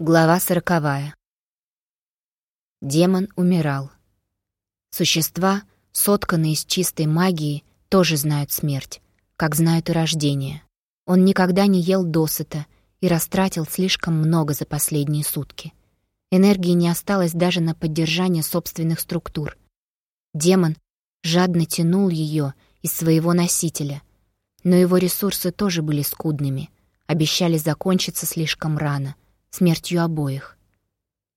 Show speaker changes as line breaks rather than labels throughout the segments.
Глава сороковая. Демон умирал. Существа, сотканные из чистой магии, тоже знают смерть, как знают и рождение. Он никогда не ел досыта и растратил слишком много за последние сутки. Энергии не осталось даже на поддержание собственных структур. Демон жадно тянул ее из своего носителя, но его ресурсы тоже были скудными, обещали закончиться слишком рано — смертью обоих.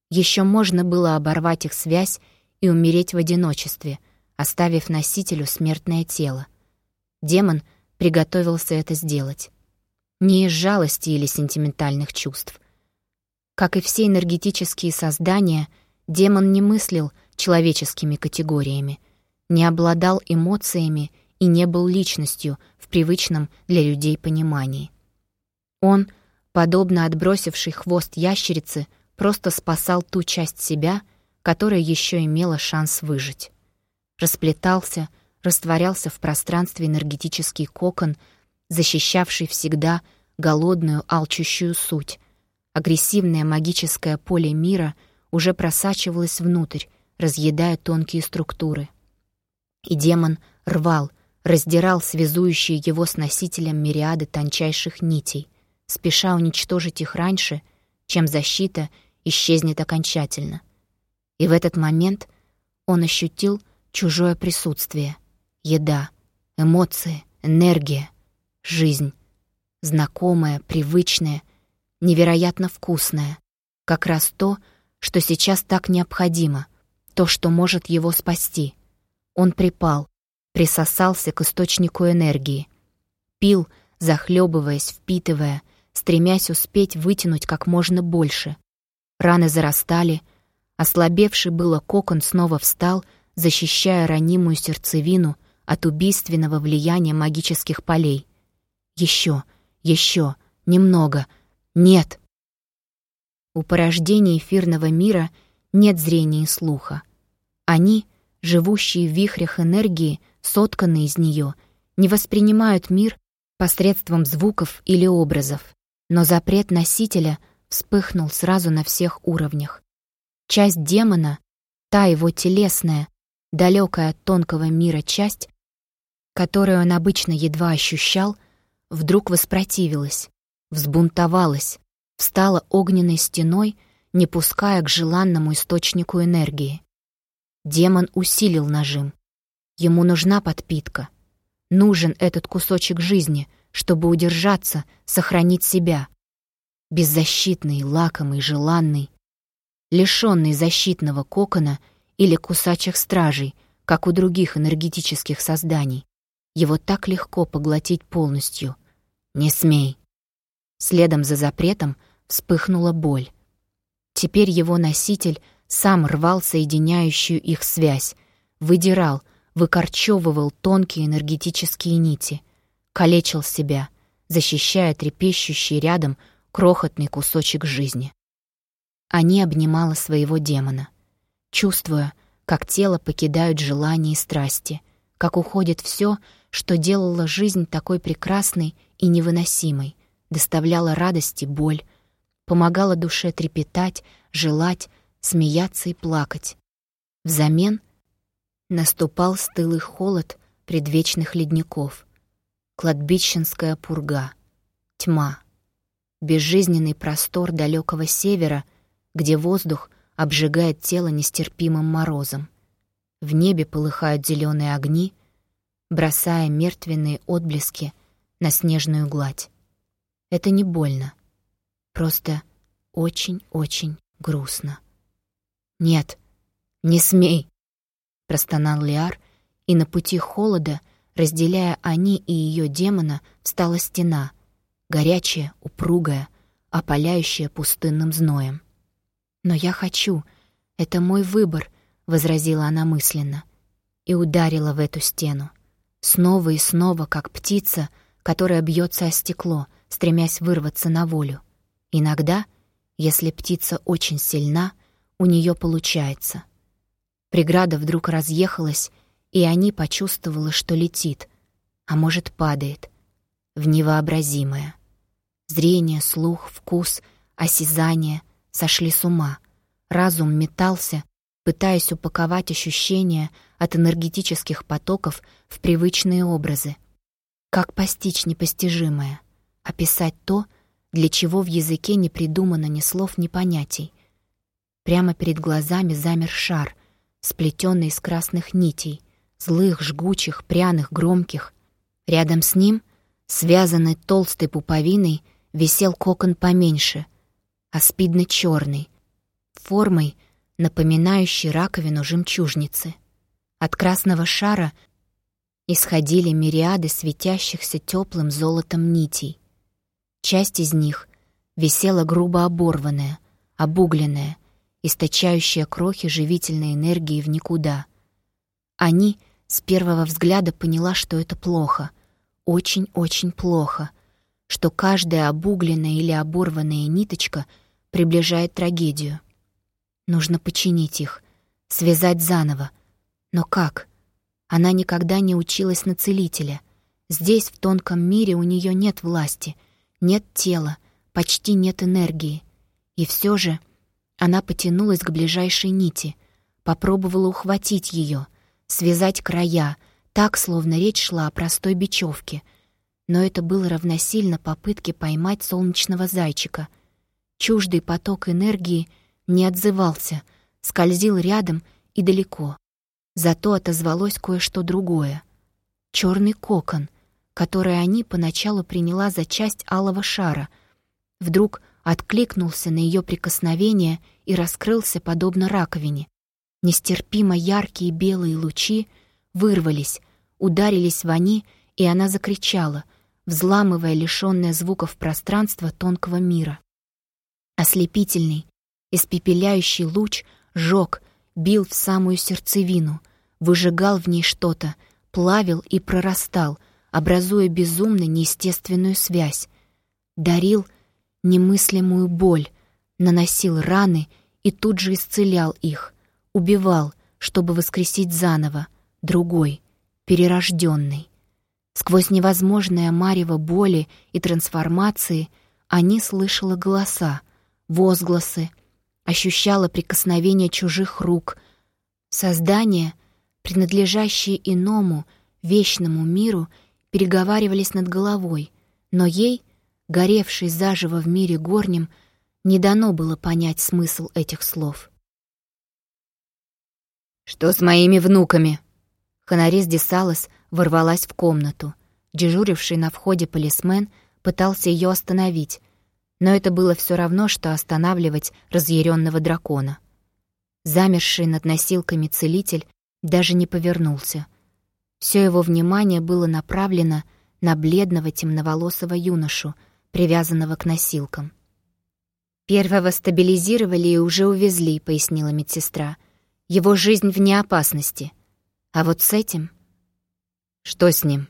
Еще можно было оборвать их связь и умереть в одиночестве, оставив носителю смертное тело. Демон приготовился это сделать. Не из жалости или сентиментальных чувств. Как и все энергетические создания, демон не мыслил человеческими категориями, не обладал эмоциями и не был личностью в привычном для людей понимании. Он — подобно отбросившей хвост ящерицы, просто спасал ту часть себя, которая еще имела шанс выжить. Расплетался, растворялся в пространстве энергетический кокон, защищавший всегда голодную, алчущую суть. Агрессивное магическое поле мира уже просачивалось внутрь, разъедая тонкие структуры. И демон рвал, раздирал связующие его с носителем мириады тончайших нитей — спеша уничтожить их раньше, чем защита исчезнет окончательно. И в этот момент он ощутил чужое присутствие, еда, эмоции, энергия, жизнь. Знакомая, привычная, невероятно вкусная. Как раз то, что сейчас так необходимо, то, что может его спасти. Он припал, присосался к источнику энергии. Пил, захлебываясь, впитывая, стремясь успеть вытянуть как можно больше. Раны зарастали, ослабевший было кокон снова встал, защищая ранимую сердцевину от убийственного влияния магических полей. Еще, еще, немного. Нет. У порождений эфирного мира нет зрения и слуха. Они, живущие в вихрях энергии, сотканные из нее, не воспринимают мир посредством звуков или образов. Но запрет носителя вспыхнул сразу на всех уровнях. Часть демона, та его телесная, далекая от тонкого мира часть, которую он обычно едва ощущал, вдруг воспротивилась, взбунтовалась, встала огненной стеной, не пуская к желанному источнику энергии. Демон усилил нажим. Ему нужна подпитка. Нужен этот кусочек жизни — чтобы удержаться, сохранить себя. Беззащитный, лакомый, желанный, лишенный защитного кокона или кусачих стражей, как у других энергетических созданий. Его так легко поглотить полностью. «Не смей!» Следом за запретом вспыхнула боль. Теперь его носитель сам рвал соединяющую их связь, выдирал, выкорчевывал тонкие энергетические нити — калечил себя, защищая трепещущий рядом крохотный кусочек жизни. Они обнимала своего демона, чувствуя, как тело покидают желания и страсти, как уходит все, что делало жизнь такой прекрасной и невыносимой, доставляло радость и боль, помогало душе трепетать, желать, смеяться и плакать. Взамен наступал стылый холод предвечных ледников — кладбищенская пурга, тьма, безжизненный простор далекого севера, где воздух обжигает тело нестерпимым морозом. В небе полыхают зеленые огни, бросая мертвенные отблески на снежную гладь. Это не больно, просто очень-очень грустно. «Нет, не смей!» — простонал Лиар, и на пути холода — Разделяя они и ее демона, встала стена, горячая, упругая, опаляющая пустынным зноем. «Но я хочу. Это мой выбор», — возразила она мысленно. И ударила в эту стену. Снова и снова, как птица, которая бьется о стекло, стремясь вырваться на волю. Иногда, если птица очень сильна, у нее получается. Преграда вдруг разъехалась, и они почувствовала, что летит, а может, падает, в невообразимое. Зрение, слух, вкус, осязание, сошли с ума. Разум метался, пытаясь упаковать ощущения от энергетических потоков в привычные образы. Как постичь непостижимое? Описать то, для чего в языке не придумано ни слов, ни понятий. Прямо перед глазами замер шар, сплетенный из красных нитей, злых, жгучих, пряных, громких. Рядом с ним, связанный толстой пуповиной, висел кокон поменьше, аспидно-черный, формой, напоминающий раковину жемчужницы. От красного шара исходили мириады светящихся теплым золотом нитей. Часть из них висела грубо оборванная, обугленная, источающая крохи живительной энергии в никуда. Они с первого взгляда поняла, что это плохо, очень-очень плохо, что каждая обугленная или оборванная ниточка приближает трагедию. Нужно починить их, связать заново. Но как? Она никогда не училась на целителя. Здесь, в тонком мире, у нее нет власти, нет тела, почти нет энергии. И все же она потянулась к ближайшей нити, попробовала ухватить ее, связать края, так, словно речь шла о простой бечевке. Но это было равносильно попытке поймать солнечного зайчика. Чуждый поток энергии не отзывался, скользил рядом и далеко. Зато отозвалось кое-что другое. Черный кокон, который они поначалу приняла за часть алого шара, вдруг откликнулся на ее прикосновение и раскрылся подобно раковине. Нестерпимо яркие белые лучи вырвались, ударились в они, и она закричала, взламывая лишённое звуков пространство тонкого мира. Ослепительный, испепеляющий луч жёг, бил в самую сердцевину, выжигал в ней что-то, плавил и прорастал, образуя безумно неестественную связь. Дарил — немыслимую боль, наносил раны и тут же исцелял их, убивал, чтобы воскресить заново, другой, перерожденный. Сквозь невозможное марево боли и трансформации они слышала голоса, возгласы, ощущала прикосновение чужих рук. Создания, принадлежащие иному, вечному миру, переговаривались над головой, но ей — горевший заживо в мире горнем, не дано было понять смысл этих слов.
«Что с моими внуками?»
Ханарис Десалос ворвалась в комнату. Дежуривший на входе полисмен пытался ее остановить, но это было все равно, что останавливать разъяренного дракона. Замерший над носилками целитель даже не повернулся. Все его внимание было направлено на бледного темноволосого юношу — привязанного к носилкам. «Первого стабилизировали и уже увезли», — пояснила медсестра. «Его жизнь вне опасности. А вот с этим...» «Что с ним?»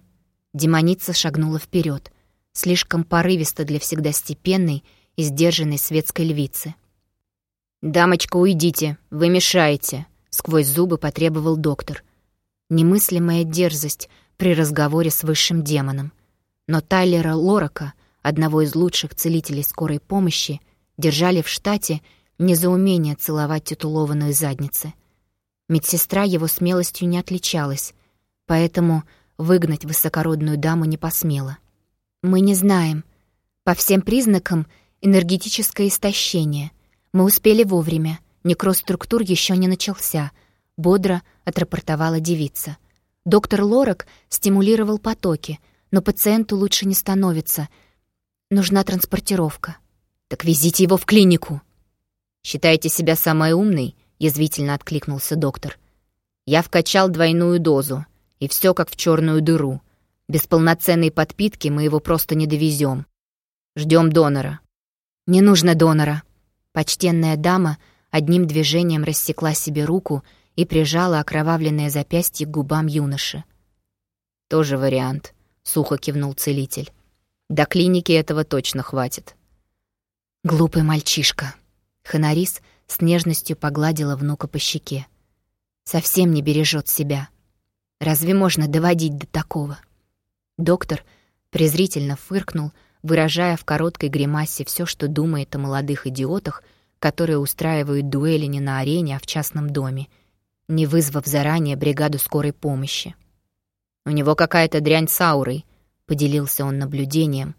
Демоница шагнула вперед, слишком порывисто для всегда степенной и сдержанной светской львицы. «Дамочка, уйдите, вы мешаете», — сквозь зубы потребовал доктор. Немыслимая дерзость при разговоре с высшим демоном. Но Тайлера Лорака одного из лучших целителей скорой помощи, держали в штате не за умение целовать титулованные задницы. Медсестра его смелостью не отличалась, поэтому выгнать высокородную даму не посмела. «Мы не знаем. По всем признакам энергетическое истощение. Мы успели вовремя. Некроз структур еще не начался», — бодро отрапортовала девица. Доктор Лорак стимулировал потоки, но пациенту лучше не становится — Нужна транспортировка.
Так везите его в клинику. Считаете себя самой умной? Язвительно откликнулся доктор. Я вкачал двойную дозу, и все как в черную дыру. Без полноценной подпитки мы его просто не довезем. Ждем донора.
Не нужно донора. Почтенная дама одним движением рассекла себе руку и прижала окровавленное запястье к губам юноши.
«Тоже вариант», — сухо кивнул целитель. До клиники этого точно хватит.
Глупый мальчишка. Ханарис с нежностью погладила внука по щеке. Совсем не бережет себя. Разве можно доводить до такого? Доктор презрительно фыркнул, выражая в короткой гримасе все, что думает о молодых идиотах, которые устраивают дуэли не на арене, а в частном доме, не вызвав заранее бригаду скорой помощи.
«У него какая-то дрянь с аурой», — поделился он наблюдением.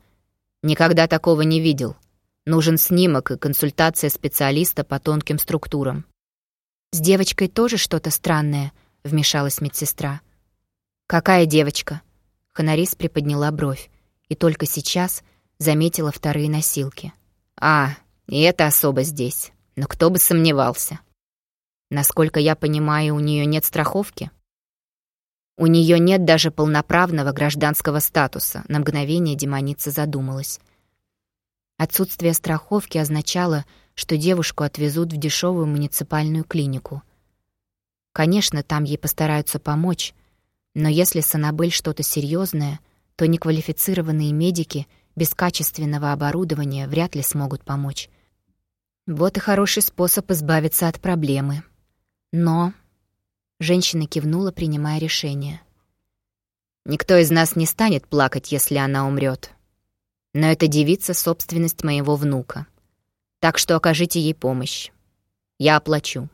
«Никогда такого не видел. Нужен снимок и консультация специалиста по тонким структурам».
«С девочкой тоже что-то странное», — вмешалась медсестра. «Какая девочка?» Ханарис приподняла бровь и только сейчас заметила вторые носилки.
«А, и это особо здесь. Но кто бы сомневался. Насколько я понимаю, у нее нет страховки?» У нее нет даже полноправного гражданского статуса. На мгновение демоница задумалась.
Отсутствие страховки означало, что девушку отвезут в дешевую муниципальную клинику. Конечно, там ей постараются помочь, но если с Аннабель что-то серьезное, то неквалифицированные медики без качественного оборудования вряд ли смогут помочь. Вот и хороший способ избавиться от проблемы. Но Женщина кивнула, принимая решение.
«Никто из нас не станет плакать, если она умрет. Но эта девица — собственность моего внука. Так что окажите ей помощь. Я оплачу».